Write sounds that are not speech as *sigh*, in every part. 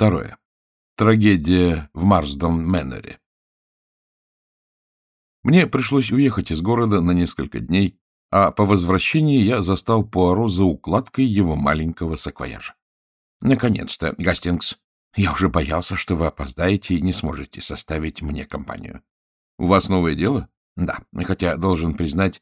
Второе. Трагедия в Марсдон-Мэннере. Мне пришлось уехать из города на несколько дней, а по возвращении я застал Пуаро за укладкой его маленького саквояжа. — Наконец-то, Гастингс. Я уже боялся, что вы опоздаете и не сможете составить мне компанию. — У вас новое дело? — Да, хотя, должен признать,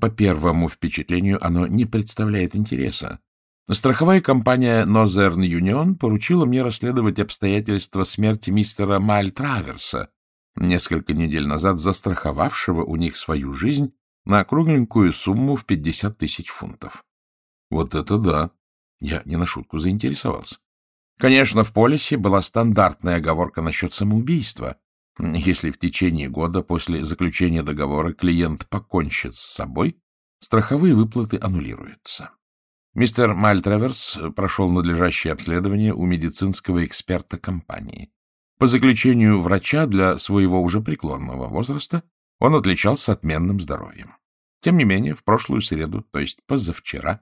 по первому впечатлению оно не представляет интереса. Страховая компания Northern Union поручила мне расследовать обстоятельства смерти мистера Маль Траверса, несколько недель назад застраховавшего у них свою жизнь на кругленькую сумму в 50 тысяч фунтов. Вот это да! Я не на шутку заинтересовался. Конечно, в полисе была стандартная оговорка насчет самоубийства. Если в течение года после заключения договора клиент покончит с собой, страховые выплаты аннулируются. Мистер Мальтраверс прошел надлежащее обследование у медицинского эксперта компании. По заключению врача для своего уже преклонного возраста он отличался отменным здоровьем. Тем не менее, в прошлую среду, то есть позавчера,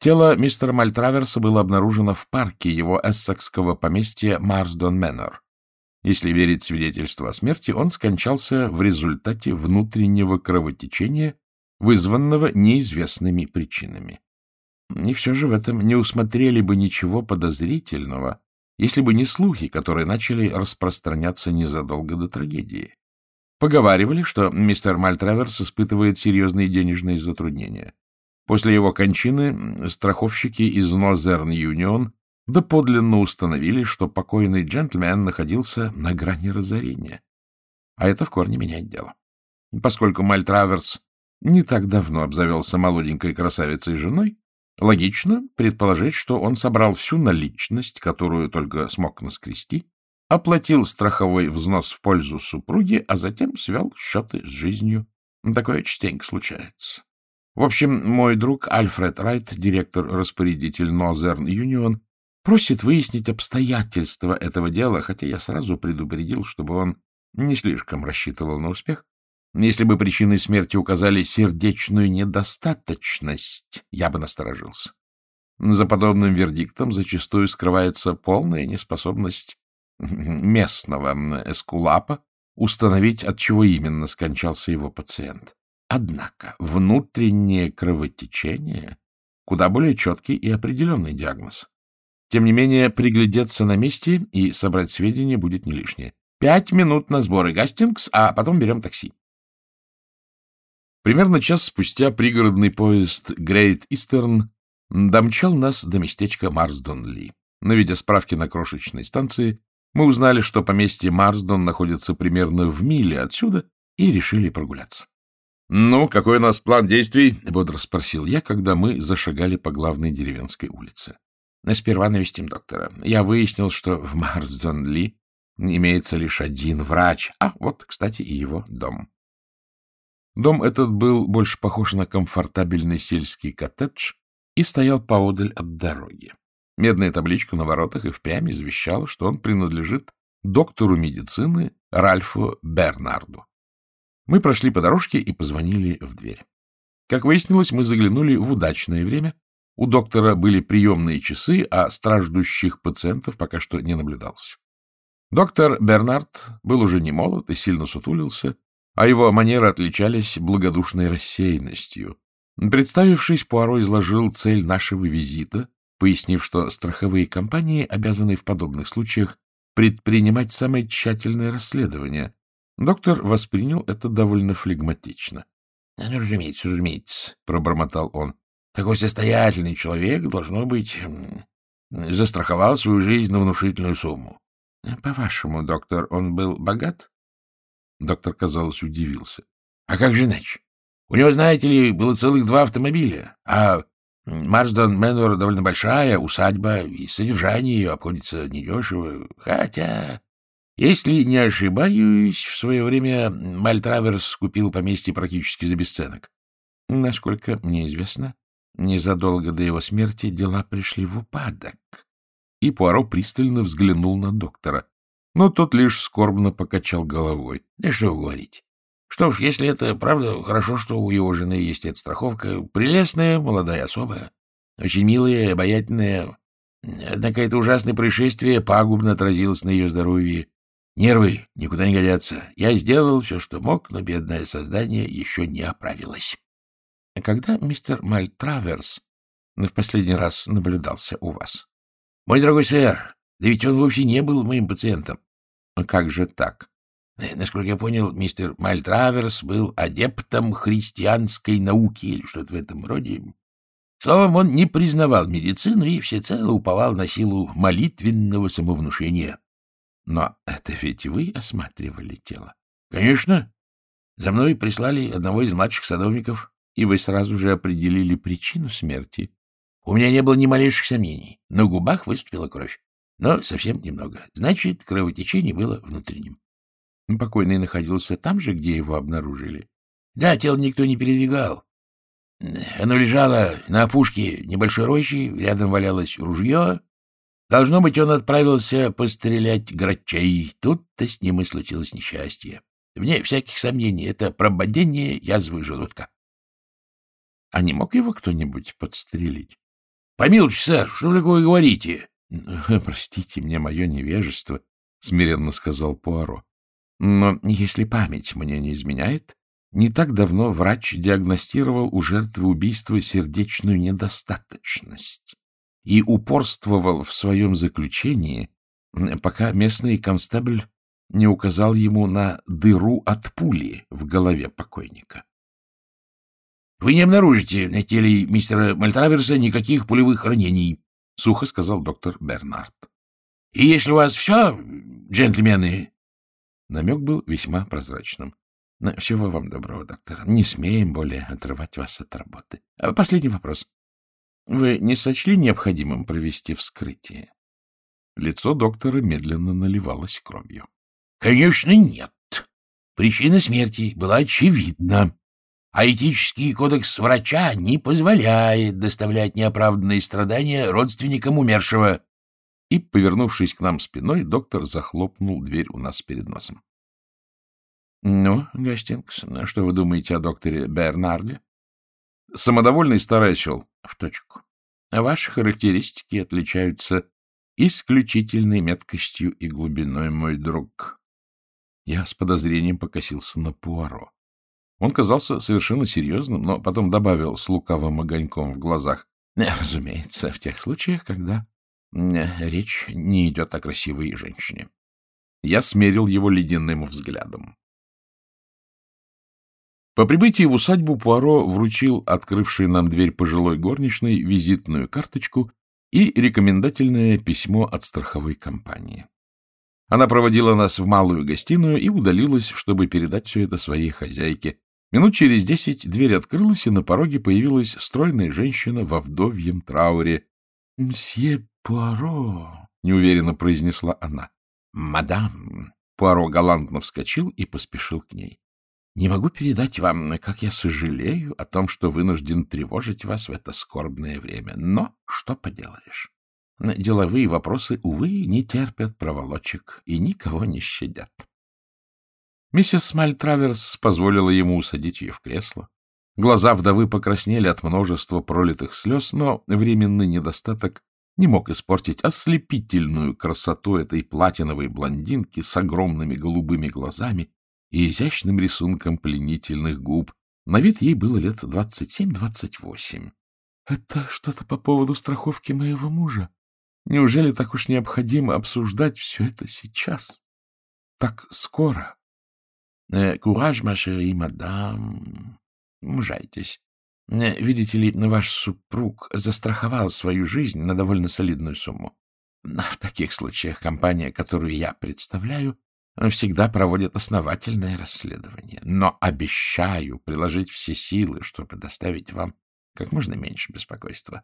тело мистера Мальтраверса было обнаружено в парке его эссекского поместья Марсдон Мэннер. Если верить свидетельству о смерти, он скончался в результате внутреннего кровотечения, вызванного неизвестными причинами. И все же в этом не усмотрели бы ничего подозрительного, если бы не слухи, которые начали распространяться незадолго до трагедии. Поговаривали, что мистер Мальтраверс испытывает серьезные денежные затруднения. После его кончины страховщики из Northern Union доподлинно установили, что покойный джентльмен находился на грани разорения. А это в корне меняет дело. Поскольку Мальтраверс не так давно обзавелся молоденькой красавицей женой, логично предположить, что он собрал всю наличность, которую только смог наскрести, оплатил страховой взнос в пользу супруги, а затем свел счеты с жизнью. Такое частенько случается. В общем, мой друг Альфред Райт, директор-распорядитель Northern Union, просит выяснить обстоятельства этого дела, хотя я сразу предупредил, чтобы он не слишком рассчитывал на успех. Если бы причиной смерти указали сердечную недостаточность, я бы насторожился. За подобным вердиктом зачастую скрывается полная неспособность местного эскулапа установить, от чего именно скончался его пациент. Однако внутреннее кровотечение — куда более четкий и определенный диагноз. Тем не менее, приглядеться на месте и собрать сведения будет не лишнее. Пять минут на сборы Гастингс, а потом берем такси. Примерно час спустя пригородный поезд Great Eastern домчал нас до местечка Марсдон-Ли. Наведя справки на крошечной станции, мы узнали, что поместье Марсдон находится примерно в миле отсюда, и решили прогуляться. — Ну, какой у нас план действий? — бодро спросил я, когда мы зашагали по главной деревенской улице. — Сперва навестим доктора. Я выяснил, что в Марсдон-Ли имеется лишь один врач, а вот, кстати, и его дом. Дом этот был больше похож на комфортабельный сельский коттедж и стоял поодаль от дороги. Медная табличка на воротах и впрямь извещала, что он принадлежит доктору медицины Ральфу Бернарду. Мы прошли по дорожке и позвонили в дверь. Как выяснилось, мы заглянули в удачное время. У доктора были приемные часы, а страждущих пациентов пока что не наблюдалось. Доктор Бернард был уже не молод и сильно сутулился, а его манеры отличались благодушной рассеянностью. Представившись, Пуаро изложил цель нашего визита пояснив, что страховые компании обязаны в подобных случаях предпринимать самое тщательное расследование. Доктор воспринял это довольно флегматично. — Ну, разумеется, разумеется, — пробормотал он. — Такой состоятельный человек, должно быть, застраховал свою жизнь на внушительную сумму. — По-вашему, доктор, он был богат? Доктор, казалось, удивился. — А как же иначе? У него, знаете ли, было целых два автомобиля, а Марсдон Мэннер довольно большая усадьба, и содержание ее обходится недешево. Хотя, если не ошибаюсь, в свое время Мальтраверс купил поместье практически за бесценок. Насколько мне известно, незадолго до его смерти дела пришли в упадок. И Пуаро пристально взглянул на доктора. Но тот лишь скорбно покачал головой. — Да что говорить. Что ж, если это правда, хорошо, что у его жены есть эта страховка. Прелестная, молодая особа. Очень милая, обаятельная. Однако это ужасное происшествие пагубно отразилось на ее здоровье. Нервы никуда не годятся. Я сделал все, что мог, но бедное создание еще не оправилось. А когда мистер Мальтраверс в последний раз наблюдался у вас? — Мой дорогой сэр, да ведь он вовсе не был моим пациентом. — Как же так? Э, насколько я понял, мистер Мальтраверс был адептом христианской науки или что-то в этом роде. Словом, он не признавал медицину и всецело уповал на силу молитвенного самовнушения. Но это ведь вы осматривали тело? Конечно. За мной прислали одного из младших садовников. И вы сразу же определили причину смерти? У меня не было ни малейших сомнений. На губах выступила кровь. Но совсем немного. Значит, кровотечение было внутренним. Покойный находился там же, где его обнаружили? Да, тело никто не передвигал. Оно лежало на опушке небольшой рощи, рядом валялось ружье. Должно быть, он отправился пострелять грачей. Тут-то с ним и случилось несчастье. Вне всяких сомнений, это прободение язвы желудка. А не мог его кто-нибудь подстрелить? — Помилуйте, сэр, что вы такое говорите? — Простите мне мое невежество, — смиренно сказал Пуаро. — Но если память мне не изменяет, не так давно врач диагностировал у жертвы убийства сердечную недостаточность и упорствовал в своем заключении, пока местный констебль не указал ему на дыру от пули в голове покойника. — Вы не обнаружите на теле мистера Мальтраверса никаких пулевых ранений, — сухо сказал доктор Бернард. — И если у вас все, джентльмены... Намек был весьма прозрачным. Ну, всего вам доброго, доктор. Не смеем более отрывать вас от работы. А последний вопрос. Вы не сочли необходимым провести вскрытие? Лицо доктора медленно наливалось кровью. — Конечно, нет. Причина смерти была очевидна. А этический кодекс врача не позволяет доставлять неоправданные страдания родственникам умершего. И, повернувшись к нам спиной, доктор захлопнул дверь у нас перед носом. Ну, Гастингс, что вы думаете о докторе Бернарде? Самодовольный старый осел. В точку. Ваши характеристики отличаются исключительной меткостью и глубиной, мой друг. Я с подозрением покосился на Пуаро. Он казался совершенно серьезным, но потом добавил с лукавым огоньком в глазах. Разумеется, в тех случаях, когда речь не идет о красивой женщине. Я смерил его ледяным взглядом. По прибытии в усадьбу Пуаро вручил открывший нам дверь пожилой горничной визитную карточку и рекомендательное письмо от страховой компании. Она проводила нас в малую гостиную и удалилась, чтобы передать все это своей хозяйке. Минут через десять дверь открылась, и на пороге появилась стройная женщина во вдовьем трауре. — Мсье Пуаро, — неуверенно произнесла она. — Мадам. Пуаро галантно вскочил и поспешил к ней. Не могу передать вам, как я сожалею о том, что вынужден тревожить вас в это скорбное время. Но что поделаешь? Деловые вопросы, увы, не терпят проволочек и никого не щадят. Миссис Мальтраверс позволила ему усадить ее в кресло. Глаза вдовы покраснели от множества пролитых слез, но временный недостаток не мог испортить ослепительную красоту этой платиновой блондинки с огромными голубыми глазами и изящным рисунком пленительных губ. На вид ей было лет двадцать семь-двадцать восемь. — Это что-то по поводу страховки моего мужа. Неужели так уж необходимо обсуждать все это сейчас? Так скоро? Э, — Кураж, и мадам. Мужайтесь. Э, видите ли, ваш супруг застраховал свою жизнь на довольно солидную сумму. В таких случаях компания, которую я представляю, всегда проводят основательное расследование, но обещаю приложить все силы, чтобы доставить вам как можно меньше беспокойства.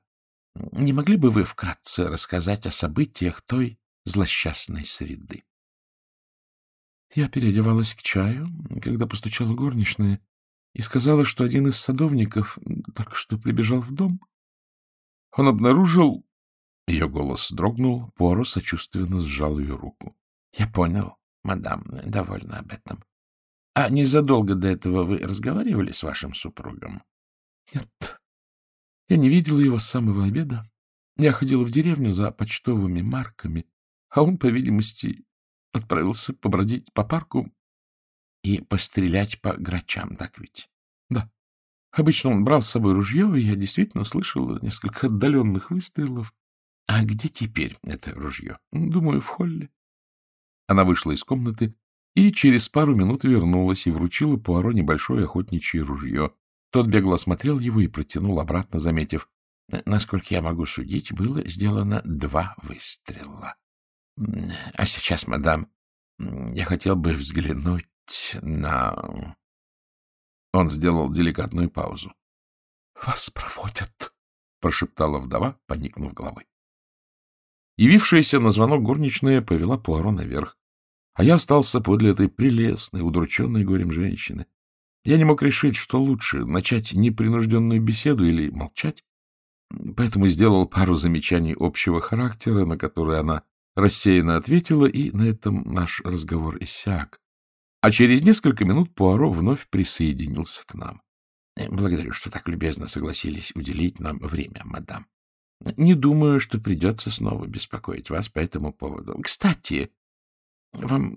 Не могли бы вы вкратце рассказать о событиях той злосчастной среды? Я переодевалась к чаю, когда постучала горничная и сказала, что один из садовников только что прибежал в дом. Он обнаружил... Ее голос дрогнул, Пуаро сочувственно сжал ее руку. — Я понял. Мадам, довольна об этом. А незадолго до этого вы разговаривали с вашим супругом? Нет. Я не видела его с самого обеда. Я ходила в деревню за почтовыми марками, а он, по видимости, отправился побродить по парку и пострелять по грачам, так ведь? Да. Обычно он брал с собой ружье, и я действительно слышал несколько отдаленных выстрелов. А где теперь это ружье? Думаю, в холле. Она вышла из комнаты и через пару минут вернулась и вручила Пуаро небольшое охотничье ружье. Тот бегло осмотрел его и протянул обратно, заметив. Насколько я могу судить, было сделано два выстрела. А сейчас, мадам, я хотел бы взглянуть на... Он сделал деликатную паузу. — Вас проводят, — прошептала вдова, поникнув головой. Явившаяся на звонок горничная повела Пуаро наверх, а я остался подле этой прелестной, удрученной горем женщины. Я не мог решить, что лучше — начать непринужденную беседу или молчать, поэтому сделал пару замечаний общего характера, на которые она рассеянно ответила, и на этом наш разговор иссяк. А через несколько минут Пуаро вновь присоединился к нам. — Благодарю, что так любезно согласились уделить нам время, мадам. Не думаю, что придется снова беспокоить вас по этому поводу. Кстати, вам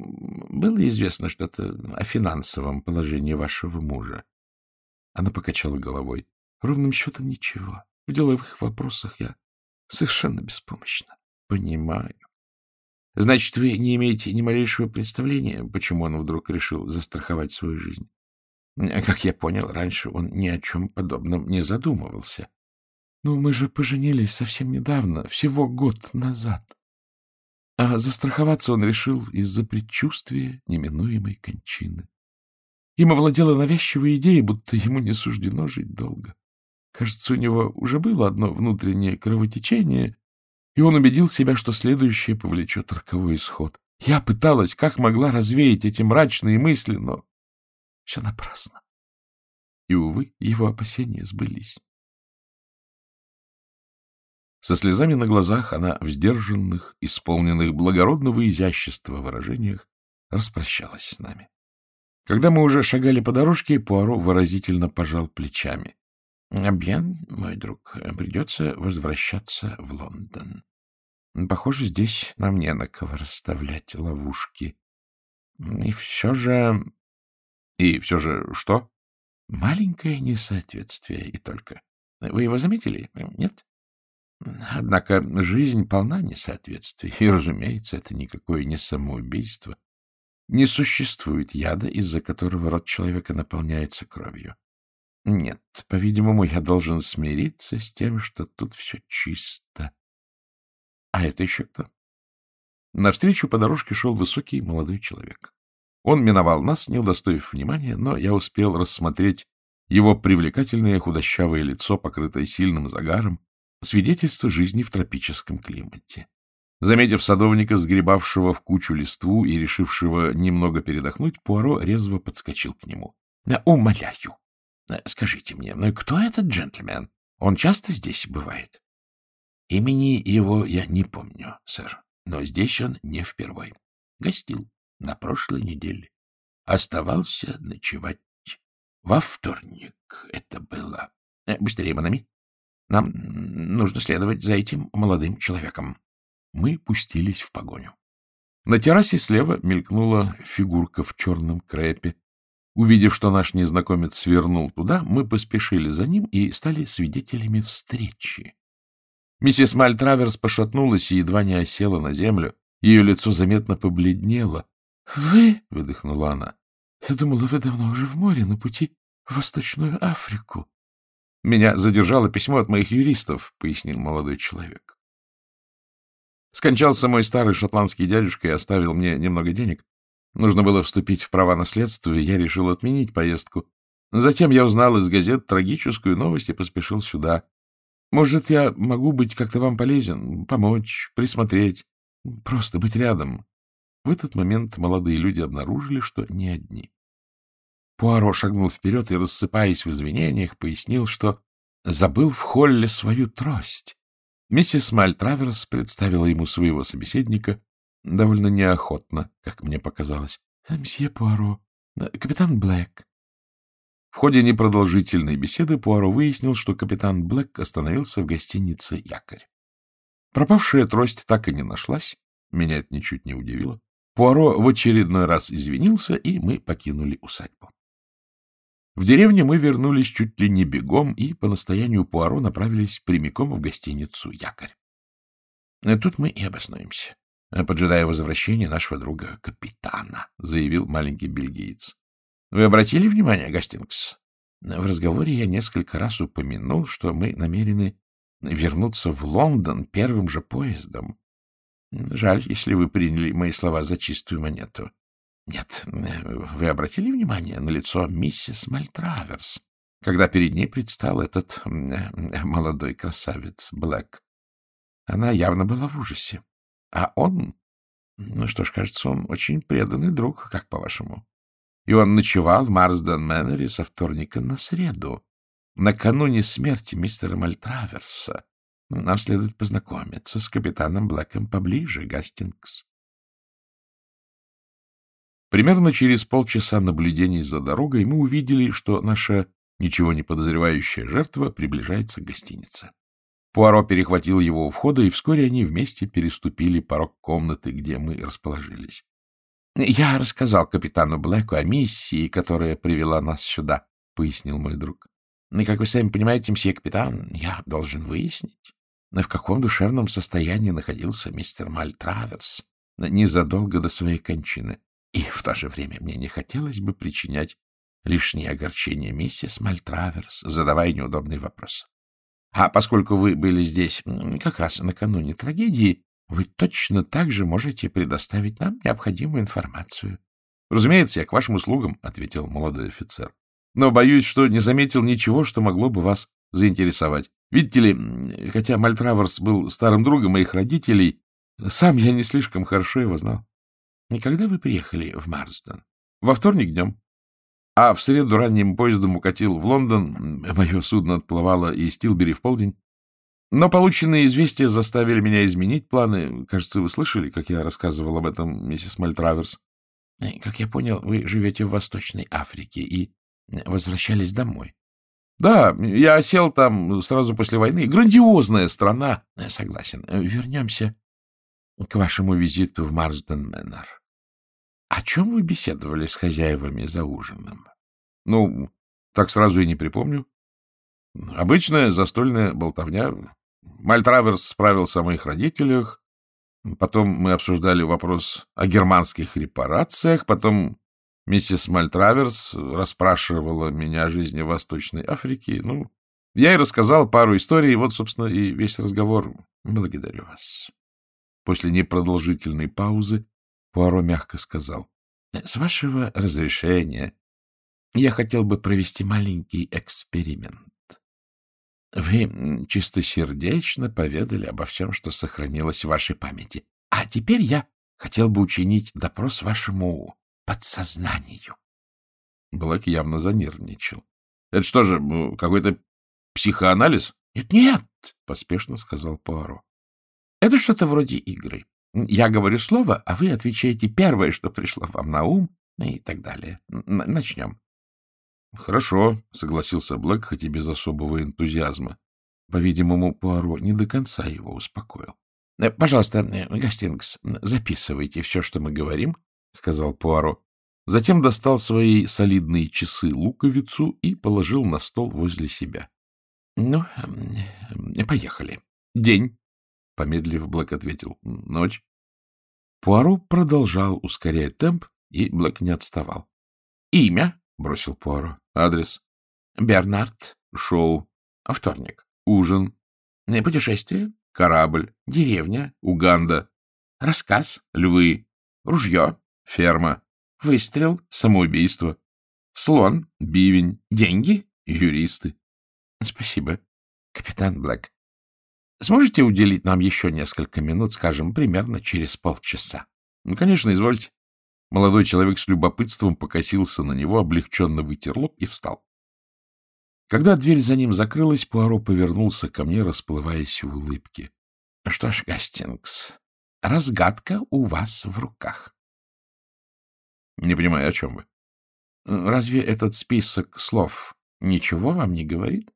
было известно что-то о финансовом положении вашего мужа? Она покачала головой. Ровным счетом ничего. В деловых вопросах я совершенно беспомощна. Понимаю. Значит, вы не имеете ни малейшего представления, почему он вдруг решил застраховать свою жизнь? Как я понял, раньше он ни о чем подобном не задумывался. Ну, мы же поженились совсем недавно, всего год назад. А застраховаться он решил из-за предчувствия неминуемой кончины. Им овладела навязчивая идея, будто ему не суждено жить долго. Кажется, у него уже было одно внутреннее кровотечение, и он убедил себя, что следующее повлечет роковой исход. Я пыталась, как могла, развеять эти мрачные мысли, но все напрасно. И, увы, его опасения сбылись. Со слезами на глазах она в сдержанных, исполненных благородного изящества выражениях распрощалась с нами. Когда мы уже шагали по дорожке, Пуаро выразительно пожал плечами. Обьян, мой друг, придется возвращаться в Лондон. Похоже, здесь нам не на кого расставлять ловушки. И все же... И все же что? Маленькое несоответствие и только. Вы его заметили? Нет? Однако жизнь полна несоответствий, и, разумеется, это никакое не самоубийство. Не существует яда, из-за которого рот человека наполняется кровью. Нет, по-видимому, я должен смириться с тем, что тут все чисто. А это еще кто? Навстречу по дорожке шел высокий молодой человек. Он миновал нас, не удостоив внимания, но я успел рассмотреть его привлекательное худощавое лицо, покрытое сильным загаром, свидетельство жизни в тропическом климате. Заметив садовника, сгребавшего в кучу листву и решившего немного передохнуть, Пуаро резво подскочил к нему. — Умоляю, скажите мне, ну кто этот джентльмен? Он часто здесь бывает? Имени его я не помню, сэр, но здесь он не впервой. Гостил на прошлой неделе. Оставался ночевать. Во вторник это было. Э, быстрее, Манами. Нам нужно следовать за этим молодым человеком. Мы пустились в погоню. На террасе слева мелькнула фигурка в черном крэпе, Увидев, что наш незнакомец свернул туда, мы поспешили за ним и стали свидетелями встречи. Миссис Мальтраверс пошатнулась и едва не осела на землю. Ее лицо заметно побледнело. — Вы? — выдохнула она. — Я думала, вы давно уже в море, на пути в Восточную Африку. — Меня задержало письмо от моих юристов, — пояснил молодой человек. Скончался мой старый шотландский дядюшка и оставил мне немного денег. Нужно было вступить в права наследства, и я решил отменить поездку. Затем я узнал из газет трагическую новость и поспешил сюда. Может, я могу быть как-то вам полезен, помочь, присмотреть, просто быть рядом. В этот момент молодые люди обнаружили, что не одни. Пуаро шагнул вперед и, рассыпаясь в извинениях, пояснил, что забыл в холле свою трость. Миссис Мальтраверс представила ему своего собеседника, довольно неохотно, как мне показалось. — Мсье Пуаро, капитан Блэк. В ходе непродолжительной беседы Пуаро выяснил, что капитан Блэк остановился в гостинице «Якорь». Пропавшая трость так и не нашлась. Меня это ничуть не удивило. Пуаро в очередной раз извинился, и мы покинули усадьбу. В деревне мы вернулись чуть ли не бегом и по настоянию Пуаро направились прямиком в гостиницу «Якорь». Тут мы и обоснуемся, поджидая возвращения нашего друга капитана, заявил маленький бельгиец. Вы обратили внимание, Гастингс? В разговоре я несколько раз упомянул, что мы намерены вернуться в Лондон первым же поездом. Жаль, если вы приняли мои слова за чистую монету. Нет, вы обратили внимание на лицо миссис Мальтраверс, когда перед ней предстал этот молодой красавец Блэк? Она явно была в ужасе. А он... Ну что ж, кажется, он очень преданный друг, как по-вашему. И он ночевал в Марсден Мэннере со вторника на среду, накануне смерти мистера Мальтраверса. Нам следует познакомиться с капитаном Блэком поближе, Гастингс. Примерно через полчаса наблюдений за дорогой мы увидели, что наша ничего не подозревающая жертва приближается к гостинице. Пуаро перехватил его у входа, и вскоре они вместе переступили порог комнаты, где мы расположились. — Я рассказал капитану Блэку о миссии, которая привела нас сюда, — пояснил мой друг. — И, как вы сами понимаете, мсье капитан, я должен выяснить, в каком душевном состоянии находился мистер Мальтраверс незадолго до своей кончины. И в то же время мне не хотелось бы причинять лишнее огорчение миссис Мальтраверс, задавая неудобный вопрос. А поскольку вы были здесь как раз накануне трагедии, вы точно так же можете предоставить нам необходимую информацию. — Разумеется, я к вашим услугам, — ответил молодой офицер. — Но боюсь, что не заметил ничего, что могло бы вас заинтересовать. Видите ли, хотя Мальтраверс был старым другом моих родителей, сам я не слишком хорошо его знал. Когда вы приехали в Марсден? Во вторник днем. А в среду ранним поездом укатил в Лондон. Мое судно отплывало из Тилбери в полдень. Но полученные известия заставили меня изменить планы. Кажется, вы слышали, как я рассказывал об этом, миссис Мальтраверс. Э, как я понял, вы живете в Восточной Африке и возвращались домой. Да, я осел там сразу после войны. Грандиозная страна. Э, согласен. Вернемся к вашему визиту в Марсден Мэннер. О чем вы беседовали с хозяевами за ужином? Ну, так сразу и не припомню. Обычная застольная болтовня. Мальтраверс справился о моих родителях. Потом мы обсуждали вопрос о германских репарациях. Потом миссис Мальтраверс расспрашивала меня о жизни Восточной Африке. Ну, я и рассказал пару историй. Вот, собственно, и весь разговор. Благодарю вас. После непродолжительной паузы Пуаро мягко сказал. — С вашего разрешения я хотел бы провести маленький эксперимент. Вы чистосердечно поведали обо всем, что сохранилось в вашей памяти. А теперь я хотел бы учинить допрос вашему подсознанию. Блэк явно занервничал. — Это что же, какой-то психоанализ? Нет, — поспешно сказал Пуаро. Это что-то вроде игры. Я говорю слово, а вы отвечаете первое, что пришло вам на ум, и так далее. Начнем. — Хорошо, — согласился Блэк, хоть и без особого энтузиазма. По-видимому, Пуаро не до конца его успокоил. — Пожалуйста, Гастингс, записывайте все, что мы говорим, — сказал Пуаро. Затем достал свои солидные часы-луковицу и положил на стол возле себя. — Ну, поехали. День. Помедлив, Блэк ответил. — Ночь. Пуаро продолжал ускорять темп, и Блэк не отставал. — Имя? — бросил Пуаро. — Адрес. — Бернард. Шоу. — Вторник. — Ужин. — Путешествие. — Корабль. — Деревня. — Уганда. — Рассказ. — Львы. — Ружье. — Ферма. — Выстрел. — Самоубийство. — Слон. — Бивень. — Деньги. — Юристы. — Спасибо, капитан Блэк. Сможете уделить нам еще несколько минут, скажем, примерно через полчаса? — Ну, конечно, извольте. Молодой человек с любопытством покосился на него, облегченно вытер лоб и встал. Когда дверь за ним закрылась, Пуаро повернулся ко мне, расплываясь в улыбке. — Что ж, Гастингс, разгадка у вас в руках. — Не понимаю, о чем вы? — Разве этот список слов ничего вам не говорит?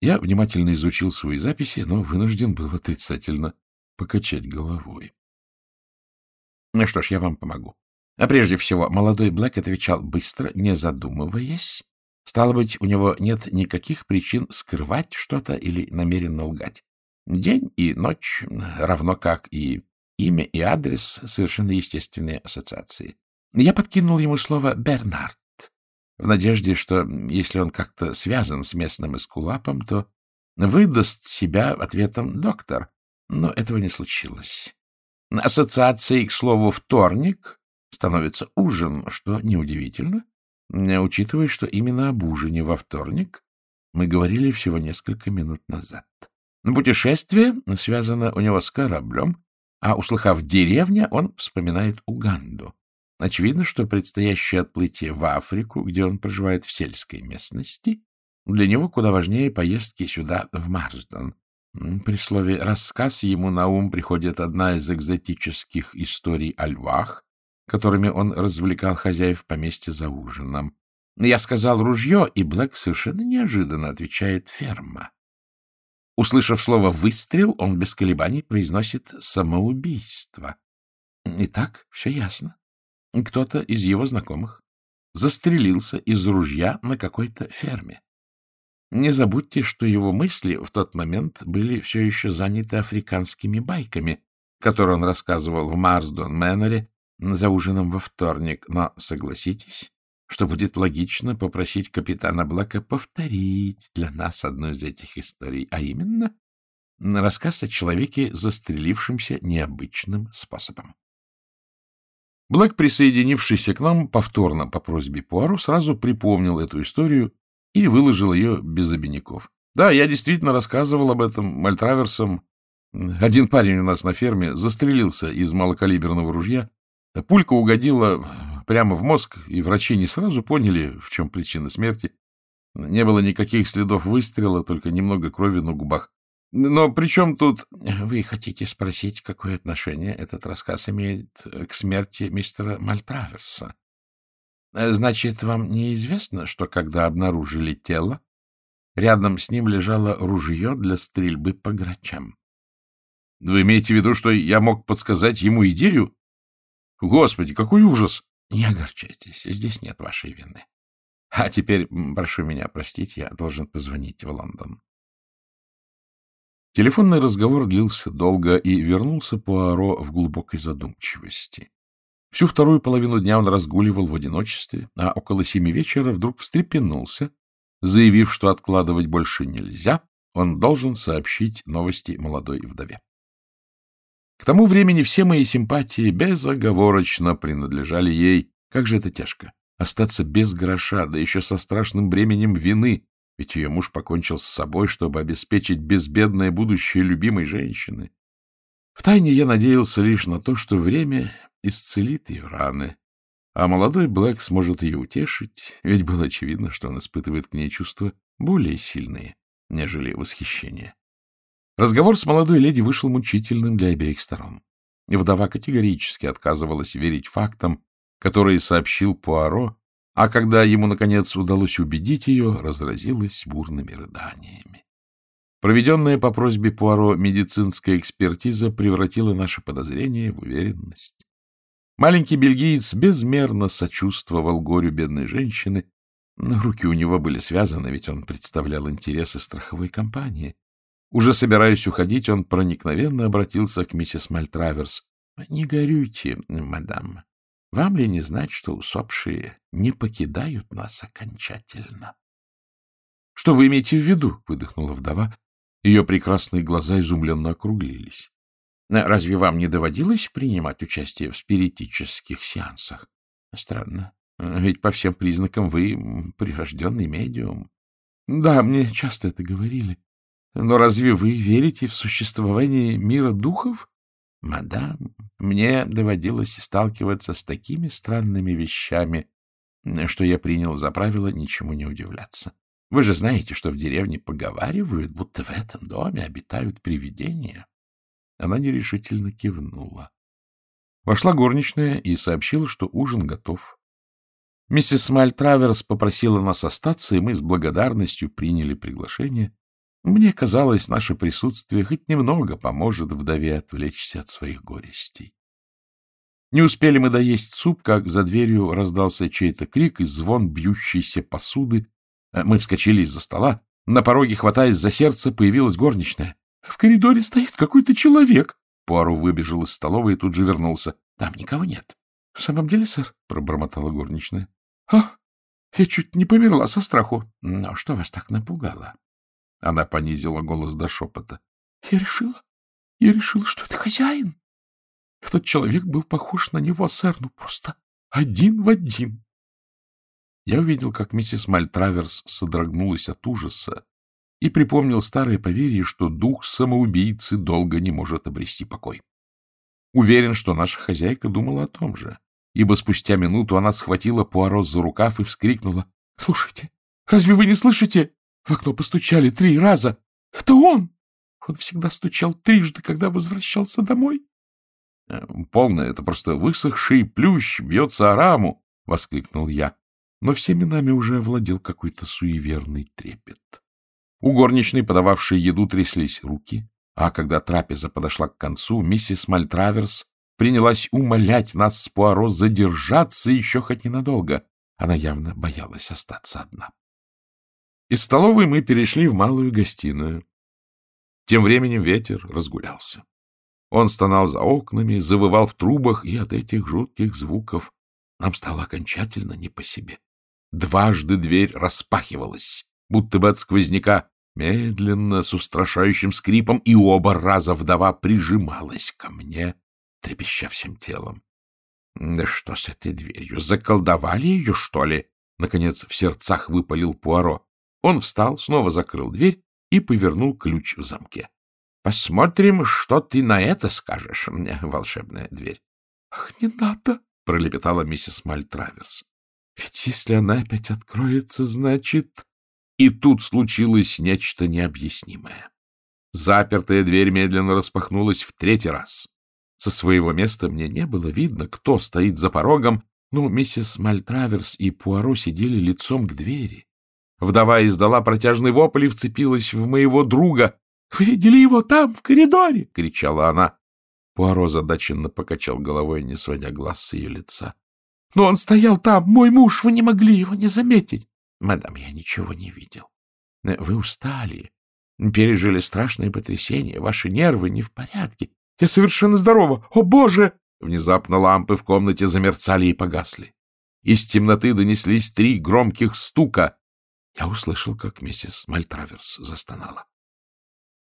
Я внимательно изучил свои записи, но вынужден был отрицательно покачать головой. Ну что ж, я вам помогу. А прежде всего, молодой Блэк отвечал быстро, не задумываясь. Стало быть, у него нет никаких причин скрывать что-то или намеренно лгать. День и ночь, равно как и имя и адрес, совершенно естественные ассоциации. Я подкинул ему слово «Бернард», в надежде, что если он как-то связан с местным эскулапом, то выдаст себя ответом «доктор». Но этого не случилось. Ассоциацией к слову «вторник» становится ужин, что неудивительно, учитывая, что именно об ужине во вторник мы говорили всего несколько минут назад. Путешествие связано у него с кораблем, а, услыхав «деревня», он вспоминает Уганду. Очевидно, что предстоящее отплытие в Африку, где он проживает в сельской местности, для него куда важнее поездки сюда, в Марсдон. При слове «рассказ» ему на ум приходит одна из экзотических историй о львах, которыми он развлекал хозяев поместья за ужином. Я сказал «ружье», и Блэк совершенно неожиданно отвечает «ферма». Услышав слово «выстрел», он без колебаний произносит «самоубийство». Итак, все ясно. Кто-то из его знакомых застрелился из ружья на какой-то ферме. Не забудьте, что его мысли в тот момент были все еще заняты африканскими байками, которые он рассказывал в Марсдон-Мэноре за ужином во вторник, но согласитесь, что будет логично попросить капитана Блэка повторить для нас одну из этих историй, а именно рассказ о человеке, застрелившемся необычным способом. Блэк, присоединившийся к нам повторно по просьбе Пуару, сразу припомнил эту историю и выложил ее без обиняков. Да, я действительно рассказывал об этом мальтраверсам. Один парень у нас на ферме застрелился из малокалиберного ружья, Пулька угодила прямо в мозг, и врачи не сразу поняли, в чем причина смерти. Не было никаких следов выстрела, только немного крови на губах. Но при чем тут... Вы хотите спросить, какое отношение этот рассказ имеет к смерти мистера Мальтраверса? Значит, вам неизвестно, что когда обнаружили тело, рядом с ним лежало ружье для стрельбы по грачам? Вы имеете в виду, что я мог подсказать ему идею? Господи, какой ужас! Не огорчайтесь, здесь нет вашей вины. А теперь, прошу меня простить, я должен позвонить в Лондон. Телефонный разговор длился долго, и вернулся Пуаро в глубокой задумчивости. Всю вторую половину дня он разгуливал в одиночестве, а около семи вечера вдруг встрепенулся, заявив, что откладывать больше нельзя, он должен сообщить новости молодой вдове. К тому времени все мои симпатии безоговорочно принадлежали ей. Как же это тяжко — остаться без гроша, да еще со страшным бременем вины, ведь ее муж покончил с собой, чтобы обеспечить безбедное будущее любимой женщины. Втайне я надеялся лишь на то, что время исцелит ее раны, а молодой Блэк сможет ее утешить, ведь было очевидно, что он испытывает к ней чувства более сильные, нежели восхищение. Разговор с молодой леди вышел мучительным для обеих сторон. Вдова категорически отказывалась верить фактам, которые сообщил Пуаро, а когда ему, наконец, удалось убедить ее, разразилась бурными рыданиями. Проведенная по просьбе Пуаро медицинская экспертиза превратила наши подозрения в уверенность. Маленький бельгиец безмерно сочувствовал горю бедной женщины, но руки у него были связаны, ведь он представлял интересы страховой компании. Уже собираясь уходить, он проникновенно обратился к миссис Мальтраверс. — Не горюйте, мадам. Вам ли не знать, что усопшие не покидают нас окончательно? — Что вы имеете в виду? — выдохнула вдова. Ее прекрасные глаза изумленно округлились. — Разве вам не доводилось принимать участие в спиритических сеансах? — Странно. Ведь по всем признакам вы прирожденный медиум. — Да, мне часто это говорили. Но разве вы верите в существование мира духов? Мадам, мне доводилось сталкиваться с такими странными вещами, что я принял за правило ничему не удивляться. Вы же знаете, что в деревне поговаривают, будто в этом доме обитают привидения. Она нерешительно кивнула. Вошла горничная и сообщила, что ужин готов. Миссис Мальтраверс попросила нас остаться, и мы с благодарностью приняли приглашение Мне казалось, наше присутствие хоть немного поможет вдове отвлечься от своих горестей. Не успели мы доесть суп, как за дверью раздался чей-то крик и звон бьющейся посуды. Э, мы вскочили из-за стола. На пороге, хватаясь за сердце, появилась горничная. — В коридоре стоит какой-то человек. Пуару выбежал из столовой и тут же вернулся. — Там никого нет. — В самом деле, сэр? — пробормотала горничная. — А, я чуть не померла со страху. — Но что вас так напугало? Она понизила голос до шепота. — Я решила, я решила, что это хозяин. Этот человек был похож на него, сэр, ну просто один в один. Я увидел, как миссис Мальтраверс содрогнулась от ужаса и припомнил старое поверье, что дух самоубийцы долго не может обрести покой. Уверен, что наша хозяйка думала о том же, ибо спустя минуту она схватила Пуаро за рукав и вскрикнула. — Слушайте, разве вы не слышите? В окно постучали три раза. Это он! Он всегда стучал трижды, когда возвращался домой. Э, — Полно, это просто высохший плющ бьется о раму! — воскликнул я. Но всеми нами уже овладел какой-то суеверный трепет. У горничной, подававшей еду, тряслись руки, а когда трапеза подошла к концу, миссис Мальтраверс принялась умолять нас с Пуаро задержаться еще хоть ненадолго. Она явно боялась остаться одна. Из столовой мы перешли в малую гостиную. Тем временем ветер разгулялся. Он стонал за окнами, завывал в трубах, и от этих жутких звуков нам стало окончательно не по себе. Дважды дверь распахивалась, будто бы от сквозняка, медленно, с устрашающим скрипом, и оба раза вдова прижималась ко мне, трепеща всем телом. — Да что с этой дверью? Заколдовали ее, что ли? Наконец в сердцах выпалил Пуаро. Он встал, снова закрыл дверь и повернул ключ в замке. — Посмотрим, что ты на это скажешь, волшебная дверь. — Ах, не надо! — пролепетала миссис Мальтраверс. — Ведь если она опять откроется, значит... И тут случилось нечто необъяснимое. Запертая дверь медленно распахнулась в третий раз. Со своего места мне не было видно, кто стоит за порогом, но миссис Мальтраверс и Пуаро сидели лицом к двери. Вдова издала протяжный вопль и вцепилась в моего друга. — Вы видели его там, в коридоре? — кричала она. Пуаро задаченно покачал головой, не сводя глаз с ее лица. — Но он стоял там, мой муж, вы не могли его не заметить. — Мадам, я ничего не видел. Вы устали, пережили страшное потрясение, ваши нервы не в порядке. Я совершенно здорова. О, Боже! Внезапно лампы в комнате замерцали и погасли. Из темноты донеслись три громких стука. Я услышал, как миссис Мальтраверс застонала.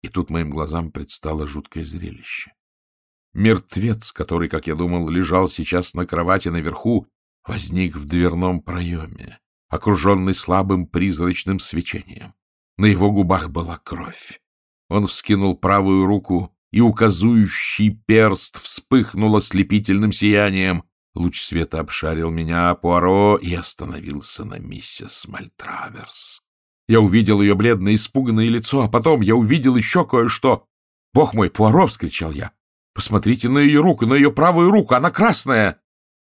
И тут моим глазам предстало жуткое зрелище. Мертвец, который, как я думал, лежал сейчас на кровати наверху, возник в дверном проеме окруженный слабым призрачным свечением. На его губах была кровь. Он вскинул правую руку, и указующий перст вспыхнул ослепительным сиянием. Луч света обшарил меня, Пуаро, и остановился на миссис Мальтраверс. Я увидел ее бледное, испуганное лицо, а потом я увидел еще кое-что. «Бог мой, Пуаро!» — вскричал я. «Посмотрите на ее руку, на ее правую руку, она красная!»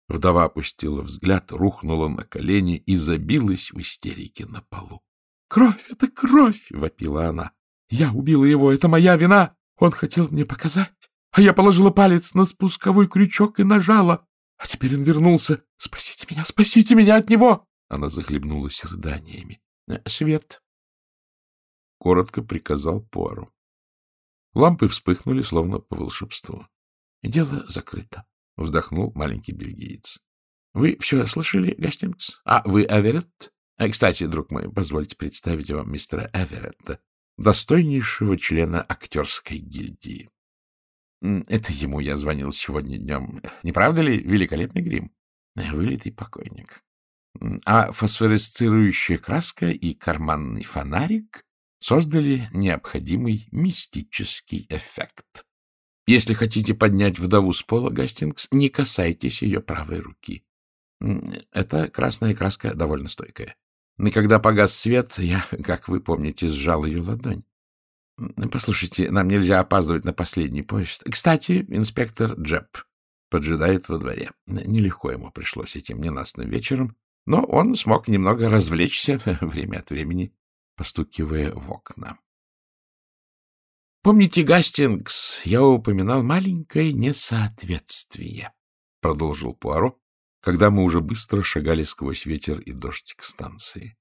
Вдова опустила взгляд, рухнула на колени и забилась в истерике на полу. — Кровь — это кровь! — вопила она. — Я убила его, это моя вина! Он хотел мне показать, а я положила палец на спусковой крючок и нажала. А теперь он вернулся. Спасите меня, спасите меня от него! Она захлебнулась рыданиями. — Свет! — коротко приказал Пуару. Лампы вспыхнули, словно по волшебству. — Дело закрыто вздохнул маленький бельгиец. — Вы все слышали, Гастингс? А вы Эверетт? А, кстати, друг мой, позвольте представить вам мистера Эверетта, достойнейшего члена актерской гильдии. Это ему я звонил сегодня днем. Не правда ли великолепный грим? Вылитый покойник. А фосфоресцирующая краска и карманный фонарик создали необходимый мистический эффект. Если хотите поднять вдову с пола, Гастингс, не касайтесь ее правой руки. Эта красная краска довольно стойкая. И когда погас свет, я, как вы помните, сжал ее ладонь. Послушайте, нам нельзя опаздывать на последний поезд. Кстати, инспектор Джеб поджидает во дворе. Нелегко ему пришлось этим ненастным вечером, но он смог немного развлечься *laughs* время от времени, постукивая в окна. Помните, Гастингс, я упоминал маленькое несоответствие, — продолжил Пуаро, когда мы уже быстро шагали сквозь ветер и дождь к станции.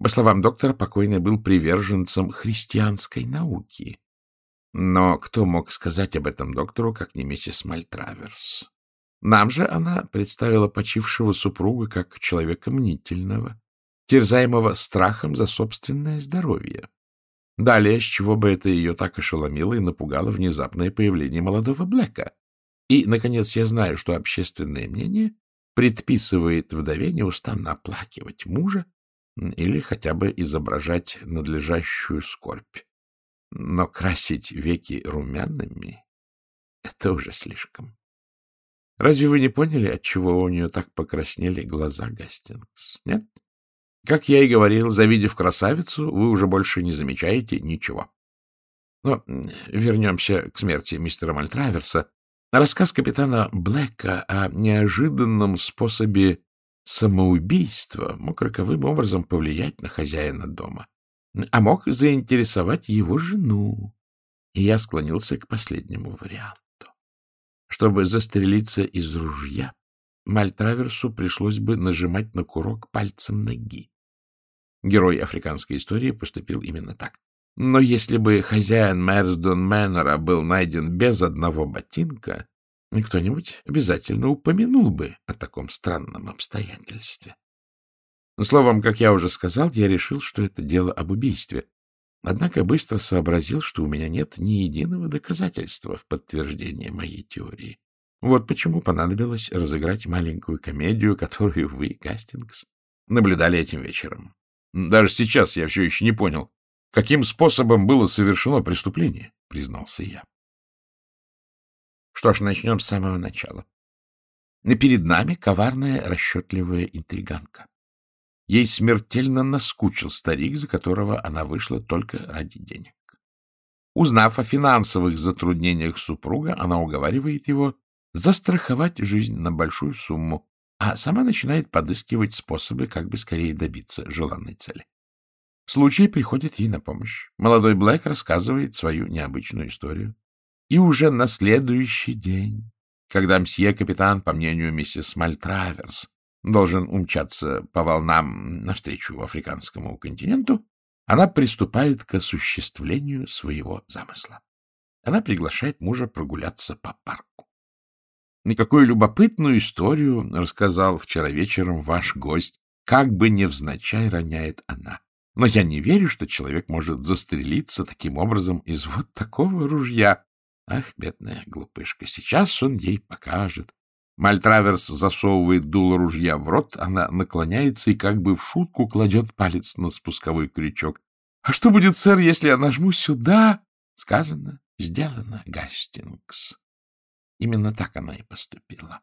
По словам доктора, покойный был приверженцем христианской науки. Но кто мог сказать об этом доктору, как не миссис Мальтраверс? Нам же она представила почившего супруга как человека мнительного, терзаемого страхом за собственное здоровье. Далее, с чего бы это ее так ошеломило и напугало внезапное появление молодого Блэка. И, наконец, я знаю, что общественное мнение предписывает вдове неустанно оплакивать мужа или хотя бы изображать надлежащую скорбь. Но красить веки румяными — это уже слишком. Разве вы не поняли, отчего у нее так покраснели глаза Гастингс? Нет? Как я и говорил, завидев красавицу, вы уже больше не замечаете ничего. Но вернемся к смерти мистера Мальтраверса. Рассказ капитана Блэка о неожиданном способе самоубийства мог роковым образом повлиять на хозяина дома, а мог заинтересовать его жену. И я склонился к последнему варианту. Чтобы застрелиться из ружья, Мальтраверсу пришлось бы нажимать на курок пальцем ноги. Герой африканской истории поступил именно так. Но если бы хозяин Мэрсдон Мэннера был найден без одного ботинка, кто-нибудь обязательно упомянул бы о таком странном обстоятельстве. Словом, как я уже сказал, я решил, что это дело об убийстве. Однако быстро сообразил, что у меня нет ни единого доказательства в подтверждение моей теории. Вот почему понадобилось разыграть маленькую комедию, которую вы, Гастингс, наблюдали этим вечером. Даже сейчас я все еще не понял, каким способом было совершено преступление, признался я. Что ж, начнем с самого начала. Перед нами коварная, расчетливая интриганка. Ей смертельно наскучил старик, за которого она вышла только ради денег. Узнав о финансовых затруднениях супруга, она уговаривает его застраховать жизнь на большую сумму, а сама начинает подыскивать способы, как бы скорее добиться желанной цели. Случай приходит ей на помощь. Молодой Блэк рассказывает свою необычную историю. И уже на следующий день, когда мсье-капитан, по мнению миссис Мальтраверс, должен умчаться по волнам навстречу африканскому континенту, она приступает к осуществлению своего замысла. Она приглашает мужа прогуляться по парку. И любопытную историю рассказал вчера вечером ваш гость, как бы невзначай роняет она. Но я не верю, что человек может застрелиться таким образом из вот такого ружья. Ах, бедная глупышка, сейчас он ей покажет. Мальтраверс засовывает дуло ружья в рот, она наклоняется и как бы в шутку кладет палец на спусковой крючок. — А что будет, сэр, если я нажму сюда? Сказано, сделано, Гастингс. Именно так она и поступила.